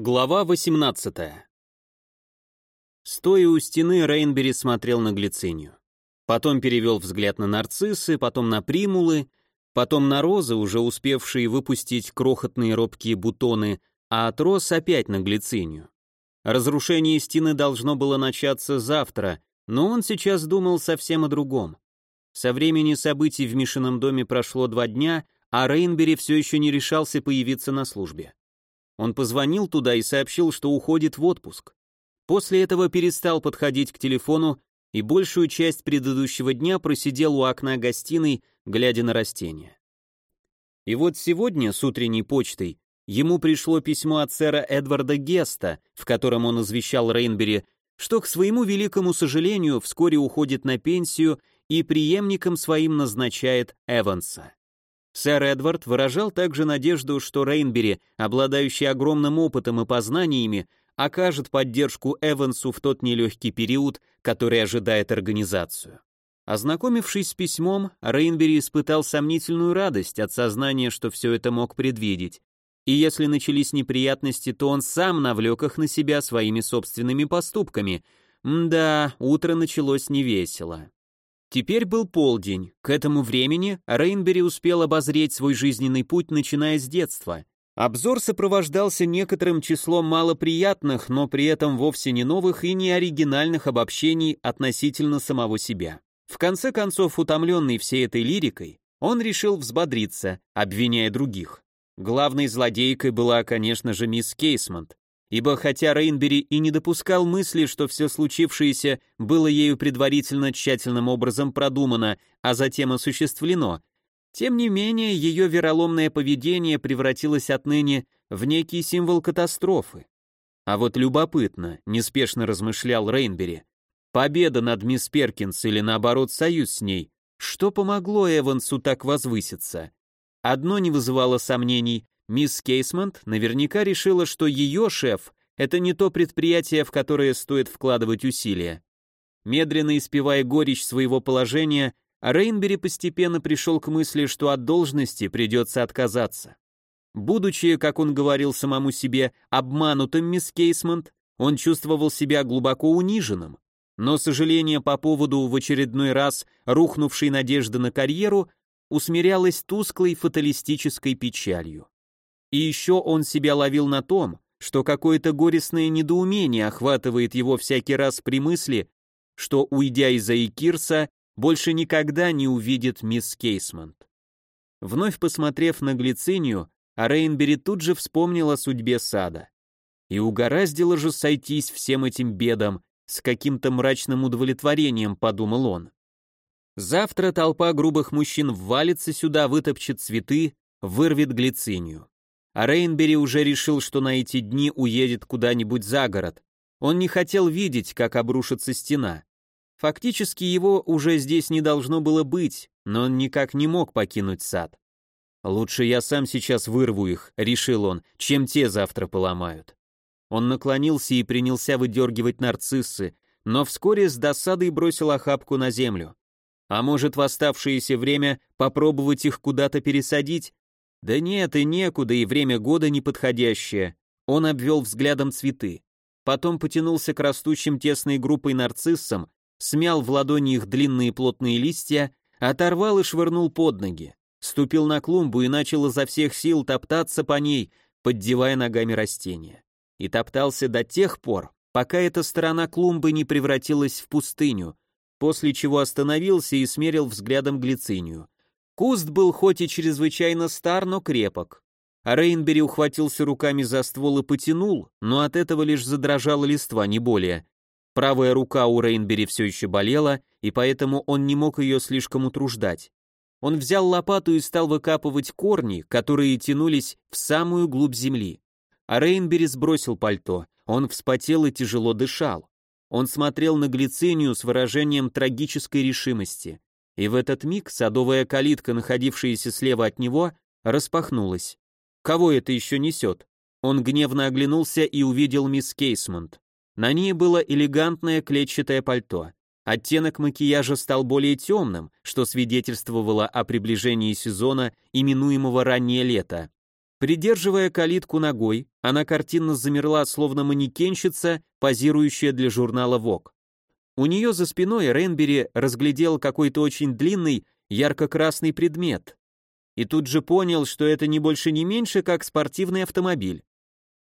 Глава 18 Стоя у стены, Рейнбери смотрел на глицинию. Потом перевел взгляд на нарциссы, потом на примулы, потом на розы, уже успевшие выпустить крохотные робкие бутоны, а от роз опять на глицинию. Разрушение стены должно было начаться завтра, но он сейчас думал совсем о другом. Со времени событий в Мишином доме прошло два дня, а Рейнбери все еще не решался появиться на службе. Он позвонил туда и сообщил, что уходит в отпуск. После этого перестал подходить к телефону и большую часть предыдущего дня просидел у окна гостиной, глядя на растения. И вот сегодня с утренней почтой ему пришло письмо от сэра Эдварда Геста, в котором он извещал Рейнбери, что, к своему великому сожалению, вскоре уходит на пенсию и преемником своим назначает Эванса. Сэр Эдвард выражал также надежду, что Рейнбери, обладающий огромным опытом и познаниями, окажет поддержку Эвансу в тот нелегкий период, который ожидает организацию. Ознакомившись с письмом, Рейнбери испытал сомнительную радость от сознания, что все это мог предвидеть. И если начались неприятности, то он сам навлек их на себя своими собственными поступками. Да, утро началось невесело. Теперь был полдень. К этому времени Рейнбери успел обозреть свой жизненный путь, начиная с детства. Обзор сопровождался некоторым числом малоприятных, но при этом вовсе не новых и не оригинальных обобщений относительно самого себя. В конце концов, утомленный всей этой лирикой, он решил взбодриться, обвиняя других. Главной злодейкой была, конечно же, мисс Кейсмонт, ибо хотя Рейнбери и не допускал мысли, что все случившееся было ею предварительно тщательным образом продумано, а затем осуществлено, тем не менее ее вероломное поведение превратилось отныне в некий символ катастрофы. А вот любопытно, неспешно размышлял Рейнбери, победа над мисс Перкинс или наоборот союз с ней, что помогло Эвансу так возвыситься? Одно не вызывало сомнений, Мисс Кейсмонт наверняка решила, что ее шеф — это не то предприятие, в которое стоит вкладывать усилия. Медленно испевая горечь своего положения, Рейнбери постепенно пришел к мысли, что от должности придется отказаться. Будучи, как он говорил самому себе, обманутым мисс Кейсмонт, он чувствовал себя глубоко униженным, но сожаление по поводу в очередной раз рухнувшей надежды на карьеру усмирялось тусклой фаталистической печалью. И еще он себя ловил на том, что какое-то горестное недоумение охватывает его всякий раз при мысли, что, уйдя из Айкирса, больше никогда не увидит мисс Кейсмонт. Вновь посмотрев на глицинию, Рейнбери тут же вспомнил о судьбе сада. И угораздило же сойтись всем этим бедам, с каким-то мрачным удовлетворением, подумал он. Завтра толпа грубых мужчин ввалится сюда, вытопчет цветы, вырвет глицинию. А Рейнбери уже решил, что на эти дни уедет куда-нибудь за город. Он не хотел видеть, как обрушится стена. Фактически его уже здесь не должно было быть, но он никак не мог покинуть сад. «Лучше я сам сейчас вырву их», — решил он, — «чем те завтра поломают». Он наклонился и принялся выдергивать нарциссы, но вскоре с досадой бросил охапку на землю. А может, в оставшееся время попробовать их куда-то пересадить, да нет, и некуда, и время года неподходящее. Он обвел взглядом цветы. Потом потянулся к растущим тесной группой нарциссам, смял в ладони их длинные плотные листья, оторвал и швырнул под ноги. Ступил на клумбу и начал изо всех сил топтаться по ней, поддевая ногами растения. И топтался до тех пор, пока эта сторона клумбы не превратилась в пустыню, после чего остановился и смерил взглядом глицинию. Куст был хоть и чрезвычайно стар, но крепок. А Рейнбери ухватился руками за ствол и потянул, но от этого лишь задрожала листва, не более. Правая рука у Рейнбери все еще болела, и поэтому он не мог ее слишком утруждать. Он взял лопату и стал выкапывать корни, которые тянулись в самую глубь земли. А Рейнбери сбросил пальто, он вспотел и тяжело дышал. Он смотрел на глицинию с выражением трагической решимости и в этот миг садовая калитка, находившаяся слева от него, распахнулась. Кого это еще несет? Он гневно оглянулся и увидел мисс Кейсмонт. На ней было элегантное клетчатое пальто. Оттенок макияжа стал более темным, что свидетельствовало о приближении сезона, именуемого раннее лето. Придерживая калитку ногой, она картинно замерла, словно манекенщица, позирующая для журнала Vogue. У нее за спиной Ренбери разглядел какой-то очень длинный, ярко-красный предмет. И тут же понял, что это не больше не меньше, как спортивный автомобиль.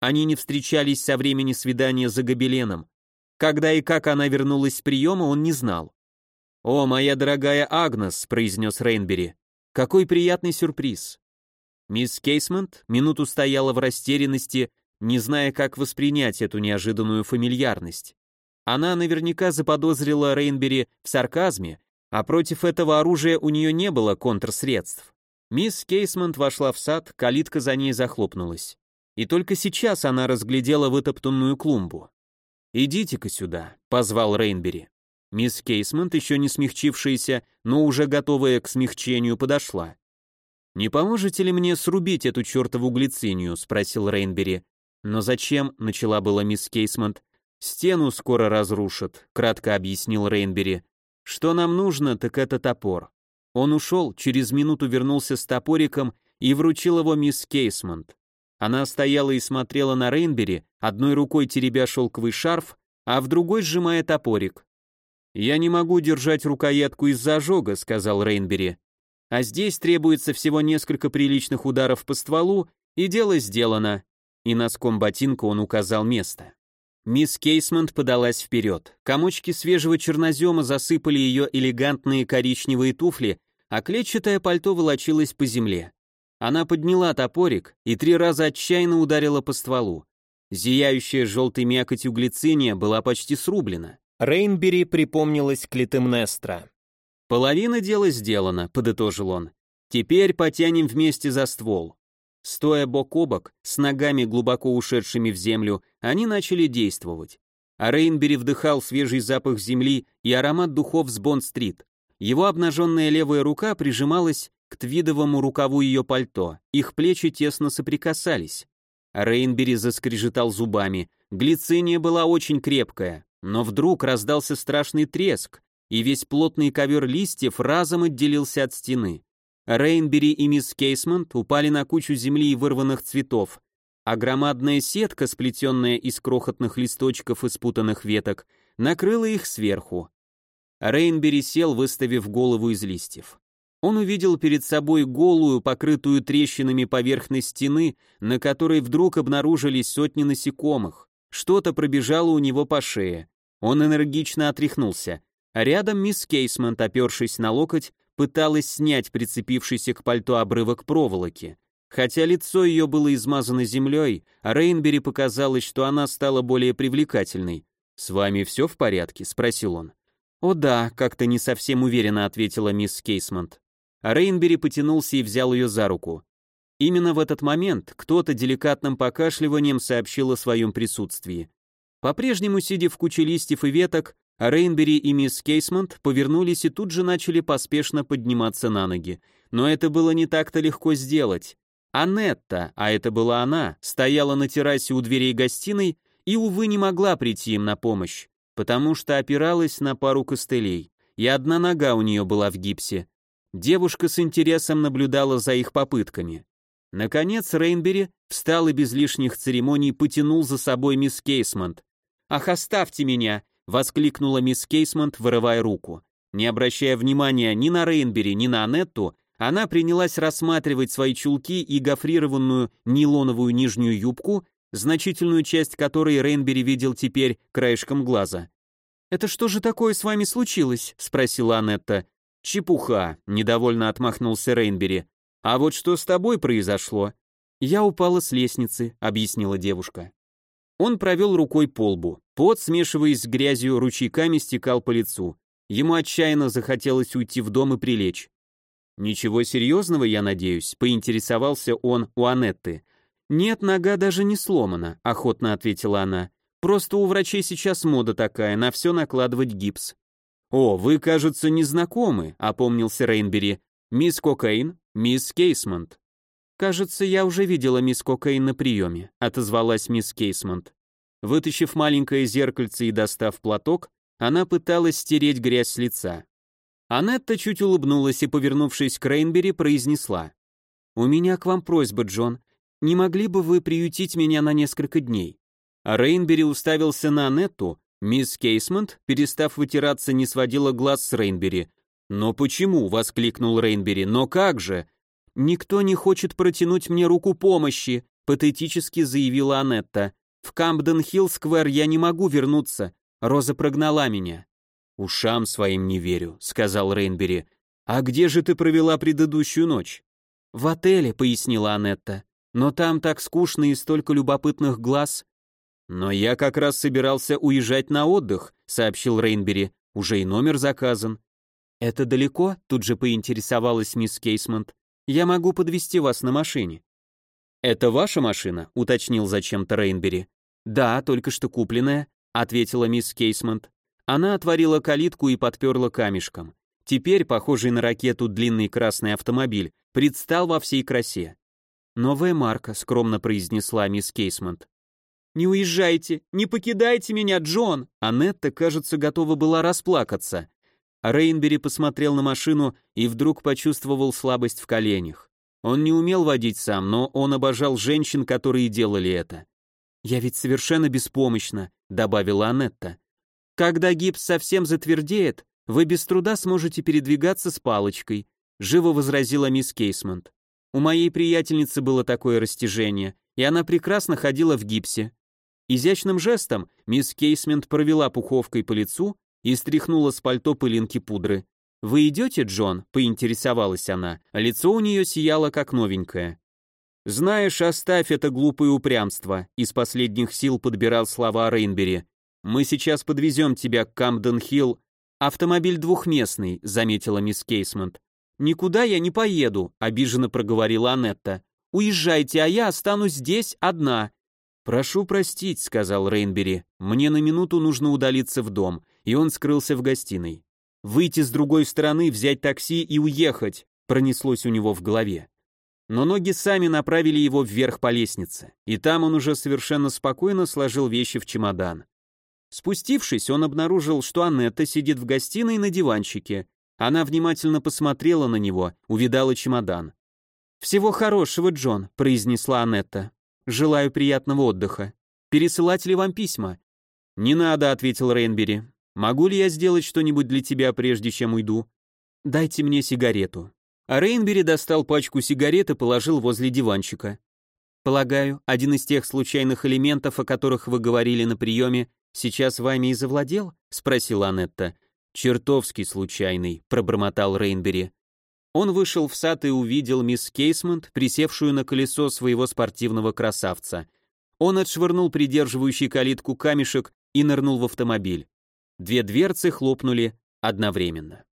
Они не встречались со времени свидания за гобеленом. Когда и как она вернулась с приема, он не знал. «О, моя дорогая Агнес», — произнес Рейнбери, — «какой приятный сюрприз». Мисс Кейсмент минуту стояла в растерянности, не зная, как воспринять эту неожиданную фамильярность. Она наверняка заподозрила Рейнбери в сарказме, а против этого оружия у нее не было контрсредств. Мисс Кейсмент вошла в сад, калитка за ней захлопнулась. И только сейчас она разглядела вытоптанную клумбу. «Идите-ка сюда», — позвал Рейнбери. Мисс Кейсмент, еще не смягчившаяся, но уже готовая к смягчению, подошла. «Не поможете ли мне срубить эту чертову глицинию?» — спросил Рейнбери. «Но зачем?» — начала была мисс Кейсмонт. «Стену скоро разрушат», — кратко объяснил Рейнбери. «Что нам нужно, так это топор». Он ушел, через минуту вернулся с топориком и вручил его мисс Кейсмонт. Она стояла и смотрела на Рейнбери, одной рукой теребя шелковый шарф, а в другой сжимая топорик. «Я не могу держать рукоятку из-за ожога», — сказал Рейнбери. А здесь требуется всего несколько приличных ударов по стволу, и дело сделано. И носком ботинка он указал место. Мисс Кейсмонт подалась вперед. Комочки свежего чернозема засыпали ее элегантные коричневые туфли, а клетчатое пальто волочилось по земле. Она подняла топорик и три раза отчаянно ударила по стволу. Зияющая желтой мякотью глициния была почти срублена. Рейнбери припомнилась Клитемнестра. «Половина дела сделана», — подытожил он. «Теперь потянем вместе за ствол». Стоя бок о бок, с ногами глубоко ушедшими в землю, они начали действовать. А Рейнбери вдыхал свежий запах земли и аромат духов с Бонд-стрит. Его обнаженная левая рука прижималась к твидовому рукаву ее пальто, их плечи тесно соприкасались. Рейнбери заскрежетал зубами, глициния была очень крепкая, но вдруг раздался страшный треск, и весь плотный ковер листьев разом отделился от стены. Рейнбери и мисс Кейсмонт упали на кучу земли и вырванных цветов, а громадная сетка, сплетенная из крохотных листочков и спутанных веток, накрыла их сверху. Рейнбери сел, выставив голову из листьев. Он увидел перед собой голую, покрытую трещинами поверхность стены, на которой вдруг обнаружились сотни насекомых. Что-то пробежало у него по шее. Он энергично отряхнулся. Рядом мисс Кейсмонт, опершись на локоть, пыталась снять прицепившийся к пальто обрывок проволоки. Хотя лицо ее было измазано землей, Рейнбери показалось, что она стала более привлекательной. «С вами все в порядке?» — спросил он. «О да», — как-то не совсем уверенно ответила мисс Кейсмонт. Рейнбери потянулся и взял ее за руку. Именно в этот момент кто-то деликатным покашливанием сообщил о своем присутствии. По-прежнему, сидя в куче листьев и веток, а Рейнбери и мисс Кейсмонт повернулись и тут же начали поспешно подниматься на ноги. Но это было не так-то легко сделать. Анетта, а это была она, стояла на террасе у дверей гостиной и, увы, не могла прийти им на помощь, потому что опиралась на пару костылей, и одна нога у нее была в гипсе. Девушка с интересом наблюдала за их попытками. Наконец Рейнбери встал и без лишних церемоний потянул за собой мисс Кейсмонт. «Ах, оставьте меня! Воскликнула мисс Кейсмонт, вырывая руку. Не обращая внимания ни на Рейнбери, ни на Анетту, она принялась рассматривать свои чулки и гофрированную нейлоновую нижнюю юбку, значительную часть которой Рейнбери видел теперь краешком глаза. «Это что же такое с вами случилось?» — спросила Анетта. «Чепуха», — недовольно отмахнулся Рейнбери. «А вот что с тобой произошло?» «Я упала с лестницы», — объяснила девушка. Он провел рукой по лбу. Пот, смешиваясь с грязью, ручейками стекал по лицу. Ему отчаянно захотелось уйти в дом и прилечь. «Ничего серьезного, я надеюсь», — поинтересовался он у Анетты. «Нет, нога даже не сломана», — охотно ответила она. «Просто у врачей сейчас мода такая, на все накладывать гипс». «О, вы, кажется, не знакомы», — опомнился Рейнбери. «Мисс Кокаин, мисс Кейсмонт». «Кажется, я уже видела мисс Кокаин на приеме», — отозвалась мисс Кейсмонт. Вытащив маленькое зеркальце и достав платок, она пыталась стереть грязь с лица. Анетта чуть улыбнулась и, повернувшись к Рейнбери, произнесла. «У меня к вам просьба, Джон. Не могли бы вы приютить меня на несколько дней?» Рейнбери уставился на Анетту, мисс Кейсмонт, перестав вытираться, не сводила глаз с Рейнбери. «Но почему?» — воскликнул Рейнбери. «Но как же?» «Никто не хочет протянуть мне руку помощи», — патетически заявила Анетта. «В Кампден-Хилл-сквер я не могу вернуться. Роза прогнала меня». «Ушам своим не верю», — сказал Рейнбери. «А где же ты провела предыдущую ночь?» «В отеле», — пояснила Анетта. «Но там так скучно и столько любопытных глаз». «Но я как раз собирался уезжать на отдых», — сообщил Рейнбери. «Уже и номер заказан». «Это далеко?» — тут же поинтересовалась мисс Кейсмонт. Я могу подвести вас на машине». «Это ваша машина?» — уточнил зачем-то Рейнбери. «Да, только что купленная», — ответила мисс Кейсмонт. Она отворила калитку и подперла камешком. Теперь, похожий на ракету длинный красный автомобиль, предстал во всей красе. «Новая марка», — скромно произнесла мисс Кейсмонт. «Не уезжайте! Не покидайте меня, Джон!» Анетта, кажется, готова была расплакаться. Рейнбери посмотрел на машину и вдруг почувствовал слабость в коленях. Он не умел водить сам, но он обожал женщин, которые делали это. «Я ведь совершенно беспомощна», — добавила Анетта. «Когда гипс совсем затвердеет, вы без труда сможете передвигаться с палочкой», — живо возразила мисс Кейсмонт. «У моей приятельницы было такое растяжение, и она прекрасно ходила в гипсе». Изящным жестом мисс Кейсмент провела пуховкой по лицу и стряхнула с пальто пылинки пудры. «Вы идете, Джон?» — поинтересовалась она. Лицо у нее сияло, как новенькое. «Знаешь, оставь это глупое упрямство», — из последних сил подбирал слова Рейнбери. «Мы сейчас подвезем тебя к Камден-Хилл». «Автомобиль двухместный», — заметила мисс Кейсмонт. «Никуда я не поеду», — обиженно проговорила Анетта. «Уезжайте, а я останусь здесь одна». «Прошу простить», — сказал Рейнбери. «Мне на минуту нужно удалиться в дом и он скрылся в гостиной. Выйти с другой стороны, взять такси и уехать, пронеслось у него в голове. Но ноги сами направили его вверх по лестнице, и там он уже совершенно спокойно сложил вещи в чемодан. Спустившись, он обнаружил, что Аннетта сидит в гостиной на диванчике. Она внимательно посмотрела на него, увидала чемодан. «Всего хорошего, Джон», — произнесла Аннетта. «Желаю приятного отдыха. Пересылать ли вам письма?» «Не надо», — ответил Рейнбери. Могу ли я сделать что-нибудь для тебя, прежде чем уйду? Дайте мне сигарету. А Рейнбери достал пачку сигарет и положил возле диванчика. Полагаю, один из тех случайных элементов, о которых вы говорили на приеме, сейчас вами и завладел? спросила Анетта. Чертовски случайный, пробормотал Рейнбери. Он вышел в сад и увидел мисс Кейсмонт, присевшую на колесо своего спортивного красавца. Он отшвырнул придерживающий калитку камешек и нырнул в автомобиль. Две дверцы хлопнули одновременно.